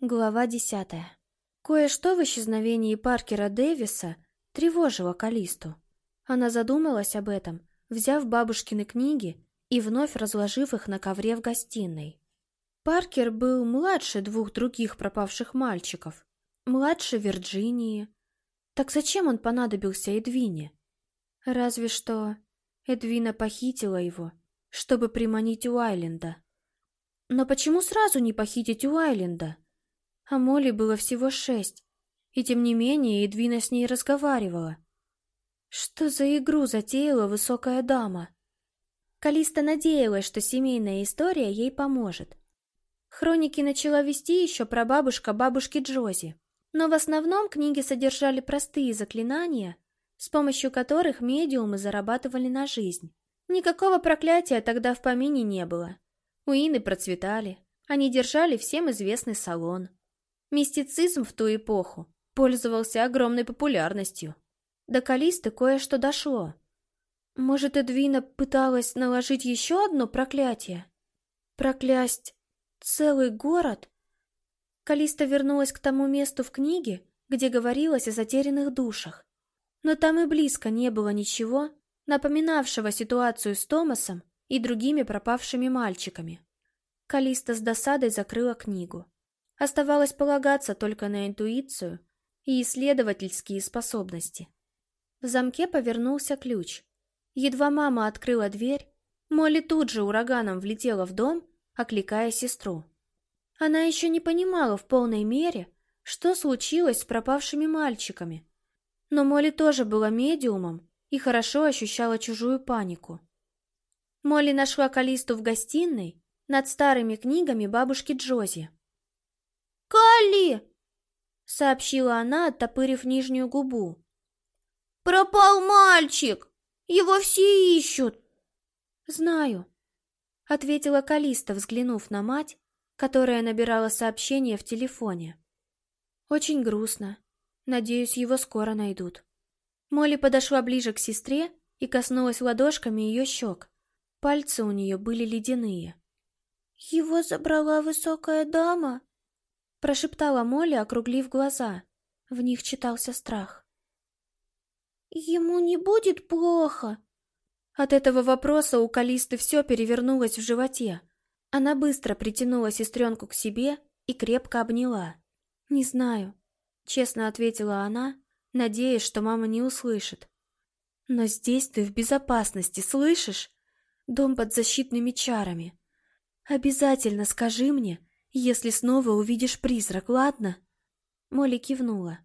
Глава десятая. Кое-что в исчезновении Паркера Дэвиса тревожило Калисту. Она задумалась об этом, взяв бабушкины книги и вновь разложив их на ковре в гостиной. Паркер был младше двух других пропавших мальчиков, младше Вирджинии. Так зачем он понадобился Эдвине? Разве что Эдвина похитила его, чтобы приманить Уайленда. Но почему сразу не похитить Уайленда? А Молли было всего шесть, и тем не менее Эдвина с ней разговаривала. Что за игру затеяла высокая дама? Калиста надеялась, что семейная история ей поможет. Хроники начала вести еще про бабушка бабушки Джози, но в основном книги содержали простые заклинания, с помощью которых медиумы зарабатывали на жизнь. Никакого проклятия тогда в помине не было. Уины процветали, они держали всем известный салон. Мистицизм в ту эпоху пользовался огромной популярностью. До Калисты кое-что дошло. Может, Эдвина пыталась наложить еще одно проклятие? Проклясть целый город? Калиста вернулась к тому месту в книге, где говорилось о затерянных душах. Но там и близко не было ничего, напоминавшего ситуацию с Томасом и другими пропавшими мальчиками. Калиста с досадой закрыла книгу. Оставалось полагаться только на интуицию и исследовательские способности. В замке повернулся ключ. Едва мама открыла дверь, Молли тут же ураганом влетела в дом, окликая сестру. Она еще не понимала в полной мере, что случилось с пропавшими мальчиками. Но Молли тоже была медиумом и хорошо ощущала чужую панику. Молли нашла Калисту в гостиной над старыми книгами бабушки Джози. «Калли!» — сообщила она, оттопырив нижнюю губу. «Пропал мальчик! Его все ищут!» «Знаю», — ответила Калиста, взглянув на мать, которая набирала сообщение в телефоне. «Очень грустно. Надеюсь, его скоро найдут». Молли подошла ближе к сестре и коснулась ладошками ее щек. Пальцы у нее были ледяные. «Его забрала высокая дама?» Прошептала Молли, округлив глаза. В них читался страх. «Ему не будет плохо?» От этого вопроса у Калисты все перевернулось в животе. Она быстро притянула сестренку к себе и крепко обняла. «Не знаю», — честно ответила она, надеясь, что мама не услышит. «Но здесь ты в безопасности, слышишь? Дом под защитными чарами. Обязательно скажи мне, если снова увидишь призрак, ладно?» Молли кивнула.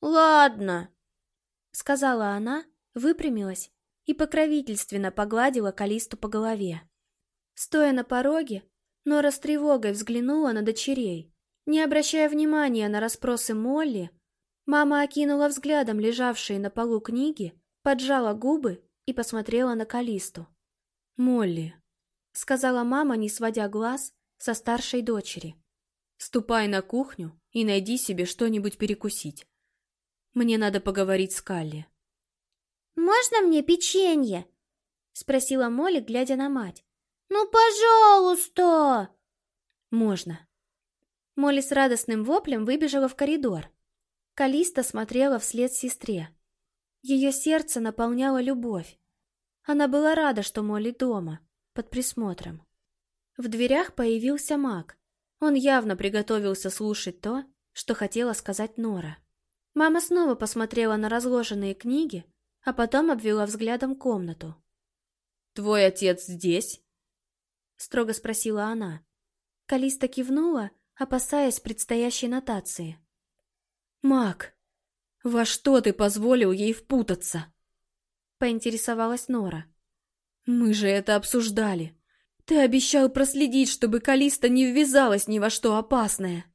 «Ладно», — сказала она, выпрямилась и покровительственно погладила Калисту по голове. Стоя на пороге, Нора с тревогой взглянула на дочерей. Не обращая внимания на расспросы Молли, мама окинула взглядом лежавшие на полу книги, поджала губы и посмотрела на Калисту. «Молли», — сказала мама, не сводя глаз со старшей дочери. «Ступай на кухню и найди себе что-нибудь перекусить. Мне надо поговорить с Калли». «Можно мне печенье?» — спросила Молли, глядя на мать. «Ну, пожалуйста!» «Можно». Молли с радостным воплем выбежала в коридор. Калиста смотрела вслед сестре. Ее сердце наполняло любовь. Она была рада, что Молли дома, под присмотром. В дверях появился маг. Он явно приготовился слушать то, что хотела сказать Нора. Мама снова посмотрела на разложенные книги, а потом обвела взглядом комнату. «Твой отец здесь?» — строго спросила она. Калиста кивнула, опасаясь предстоящей нотации. «Маг, во что ты позволил ей впутаться?» — поинтересовалась Нора. «Мы же это обсуждали. Ты обещал проследить, чтобы Калиста не ввязалась ни во что опасное.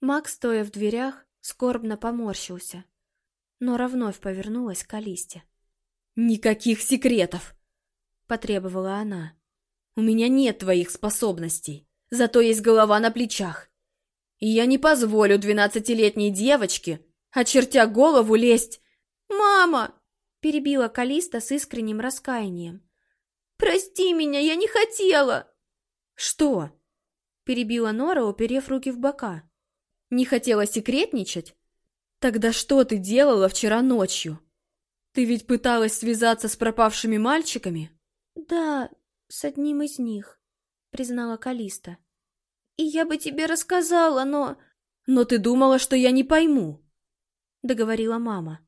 Маг, стоя в дверях, скорбно поморщился. Но вновь повернулась к Калисте. «Никаких секретов!» — потребовала она. «У меня нет твоих способностей, зато есть голова на плечах. И я не позволю двенадцатилетней девочке, очертя голову, лезть...» «Мама!» — перебила Калиста с искренним раскаянием. «Прости меня, я не хотела!» «Что?» — перебила Нора, уперев руки в бока. Не хотела секретничать? Тогда что ты делала вчера ночью? Ты ведь пыталась связаться с пропавшими мальчиками? Да, с одним из них, признала Калиста. И я бы тебе рассказала, но... Но ты думала, что я не пойму, договорила мама.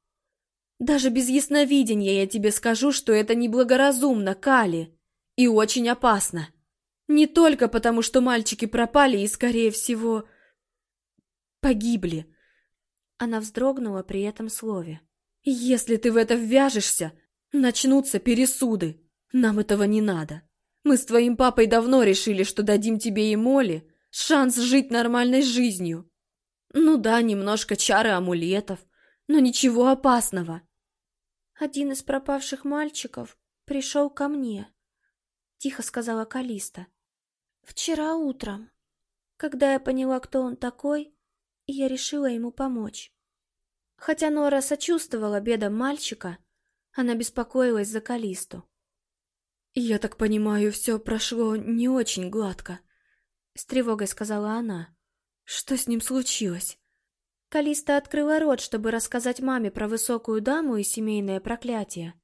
Даже без ясновидения я тебе скажу, что это неблагоразумно, Кали, и очень опасно. Не только потому, что мальчики пропали и, скорее всего, погибли. Она вздрогнула при этом слове. Если ты в это ввяжешься, начнутся пересуды. Нам этого не надо. Мы с твоим папой давно решили, что дадим тебе и Молли шанс жить нормальной жизнью. Ну да, немножко чары амулетов, но ничего опасного. Один из пропавших мальчиков пришел ко мне, тихо сказала Калиста. Вчера утром, когда я поняла, кто он такой, я решила ему помочь. Хотя Нора сочувствовала бедам мальчика, она беспокоилась за Калисту. «Я так понимаю, все прошло не очень гладко», — с тревогой сказала она. «Что с ним случилось?» Калиста открыла рот, чтобы рассказать маме про высокую даму и семейное проклятие.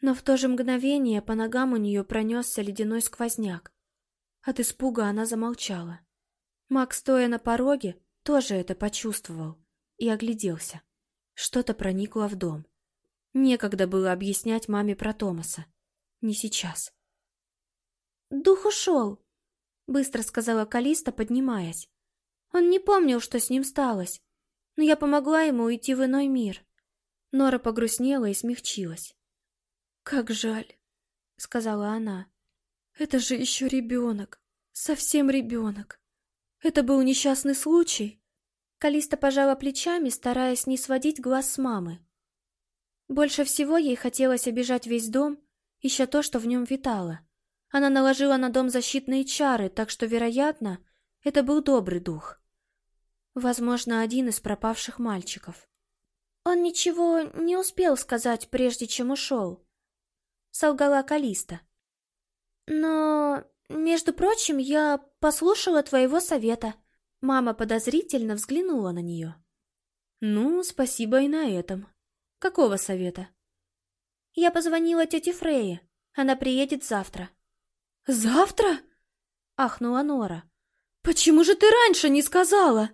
Но в то же мгновение по ногам у нее пронесся ледяной сквозняк. От испуга она замолчала. Макс, стоя на пороге, тоже это почувствовал и огляделся. Что-то проникло в дом. Некогда было объяснять маме про Томаса. Не сейчас. «Дух ушел», — быстро сказала Калиста, поднимаясь. Он не помнил, что с ним сталось, но я помогла ему уйти в иной мир. Нора погрустнела и смягчилась. «Как жаль», — сказала она. «Это же еще ребенок, совсем ребенок. Это был несчастный случай?» Калиста пожала плечами, стараясь не сводить глаз с мамы. Больше всего ей хотелось обижать весь дом, ища то, что в нем витало. Она наложила на дом защитные чары, так что, вероятно, это был добрый дух. Возможно, один из пропавших мальчиков. Он ничего не успел сказать, прежде чем ушел. Солгала Калиста. Но, между прочим, я послушала твоего совета. Мама подозрительно взглянула на нее. Ну, спасибо и на этом. Какого совета? Я позвонила тете Фрейе. Она приедет завтра. Завтра? Ахнула Нора. Почему же ты раньше не сказала?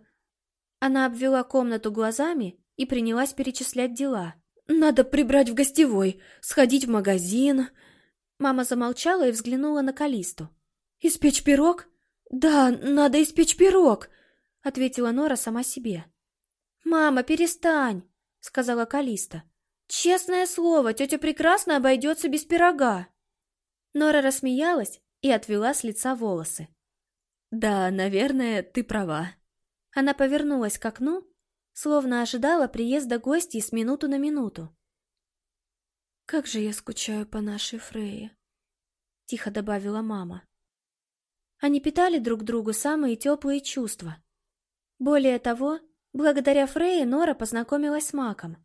Она обвела комнату глазами и принялась перечислять дела. «Надо прибрать в гостевой, сходить в магазин...» Мама замолчала и взглянула на Калисту. «Испечь пирог? Да, надо испечь пирог!» Ответила Нора сама себе. «Мама, перестань!» Сказала Калиста. «Честное слово, тетя прекрасно обойдется без пирога!» Нора рассмеялась и отвела с лица волосы. «Да, наверное, ты права», она повернулась к окну, словно ожидала приезда гостей с минуту на минуту. «Как же я скучаю по нашей Фрейе», — тихо добавила мама. Они питали друг другу самые теплые чувства. Более того, благодаря Фрейе Нора познакомилась с Маком.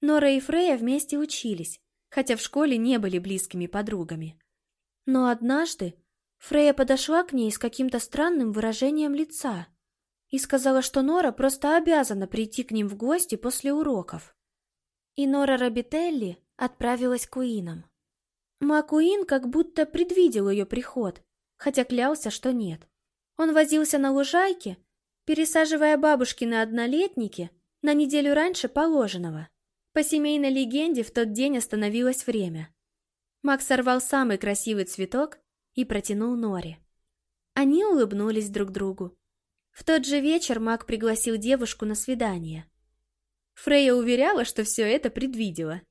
Нора и Фрейя вместе учились, хотя в школе не были близкими подругами. Но однажды Фрейя подошла к ней с каким-то странным выражением лица — и сказала, что Нора просто обязана прийти к ним в гости после уроков. И Нора Робителли отправилась к Уинам. Макуин как будто предвидел ее приход, хотя клялся, что нет. Он возился на лужайке, пересаживая бабушки на однолетники на неделю раньше положенного. По семейной легенде в тот день остановилось время. Мак сорвал самый красивый цветок и протянул Норе. Они улыбнулись друг другу. В тот же вечер Мак пригласил девушку на свидание. Фрейя уверяла, что все это предвидела.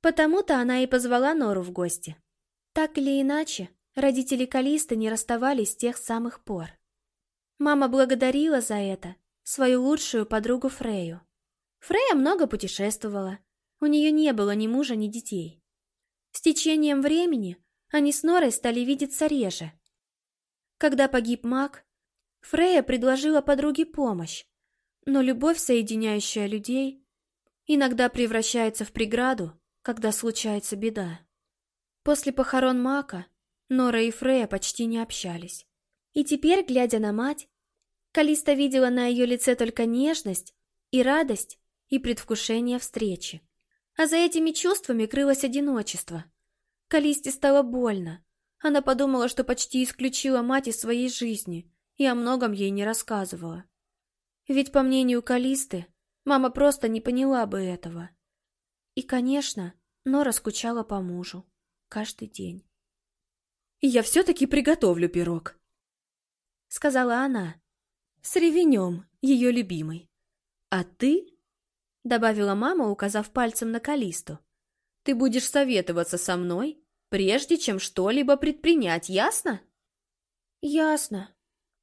Потому-то она и позвала Нору в гости. Так или иначе, родители Калиста не расставались с тех самых пор. Мама благодарила за это свою лучшую подругу Фрейю. Фрейя много путешествовала, у нее не было ни мужа, ни детей. С течением времени они с Норой стали видеться реже. Когда погиб Мак, Фрея предложила подруге помощь, но любовь, соединяющая людей, иногда превращается в преграду, когда случается беда. После похорон Мака Нора и Фрея почти не общались. И теперь, глядя на мать, Калиста видела на ее лице только нежность и радость и предвкушение встречи. А за этими чувствами крылось одиночество. Калисте стало больно. Она подумала, что почти исключила мать из своей жизни и о многом ей не рассказывала. Ведь, по мнению Калисты, мама просто не поняла бы этого. И, конечно, Нора скучала по мужу. Каждый день. «Я все-таки приготовлю пирог», — сказала она. «С ревенем, ее любимый. А ты — добавила мама, указав пальцем на Калисту. «Ты будешь советоваться со мной, прежде чем что-либо предпринять, ясно?» «Ясно», —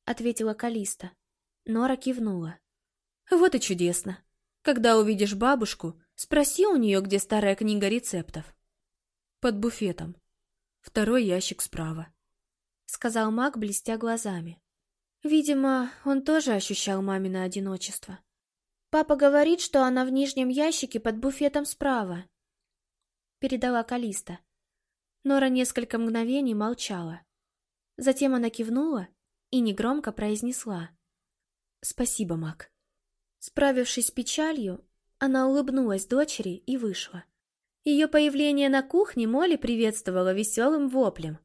ответила Калиста. Нора кивнула. «Вот и чудесно. Когда увидишь бабушку, спроси у нее, где старая книга рецептов». «Под буфетом. Второй ящик справа», — сказал маг, блестя глазами. Видимо, он тоже ощущал мамино одиночество. Папа говорит, что она в нижнем ящике под буфетом справа. Передала Калиста. Нора несколько мгновений молчала. Затем она кивнула и негромко произнесла. «Спасибо, Мак». Справившись с печалью, она улыбнулась дочери и вышла. Ее появление на кухне Молли приветствовала веселым воплем.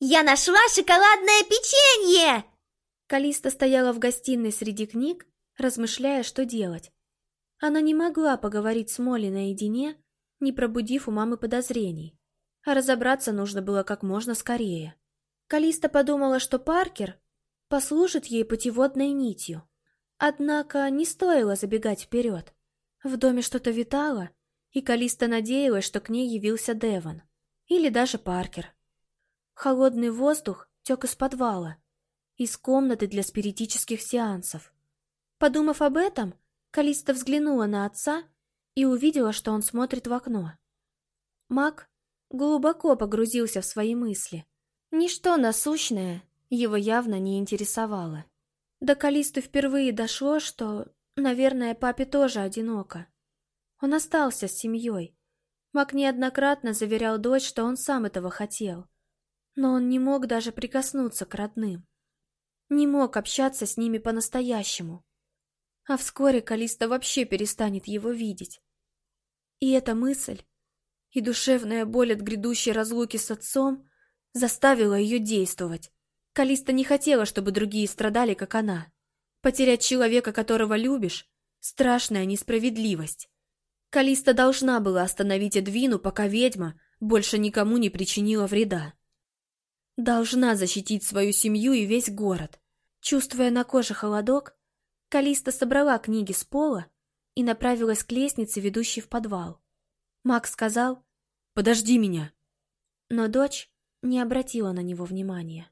«Я нашла шоколадное печенье!» Калиста стояла в гостиной среди книг размышляя, что делать. Она не могла поговорить с Молли наедине, не пробудив у мамы подозрений. А разобраться нужно было как можно скорее. Калиста подумала, что Паркер послужит ей путеводной нитью. Однако не стоило забегать вперед. В доме что-то витало, и Калиста надеялась, что к ней явился Деван. Или даже Паркер. Холодный воздух тек из подвала, из комнаты для спиритических сеансов. Подумав об этом, Калиста взглянула на отца и увидела, что он смотрит в окно. Мак глубоко погрузился в свои мысли. Ничто насущное его явно не интересовало. До Калисты впервые дошло, что, наверное, папе тоже одиноко. Он остался с семьей. Мак неоднократно заверял дочь, что он сам этого хотел. Но он не мог даже прикоснуться к родным. Не мог общаться с ними по-настоящему а вскоре Калиста вообще перестанет его видеть. И эта мысль, и душевная боль от грядущей разлуки с отцом заставила ее действовать. Калиста не хотела, чтобы другие страдали, как она. Потерять человека, которого любишь, страшная несправедливость. Калиста должна была остановить Эдвину, пока ведьма больше никому не причинила вреда. Должна защитить свою семью и весь город. Чувствуя на коже холодок, Калиста собрала книги с пола и направилась к лестнице, ведущей в подвал. Макс сказал «Подожди меня!» Но дочь не обратила на него внимания.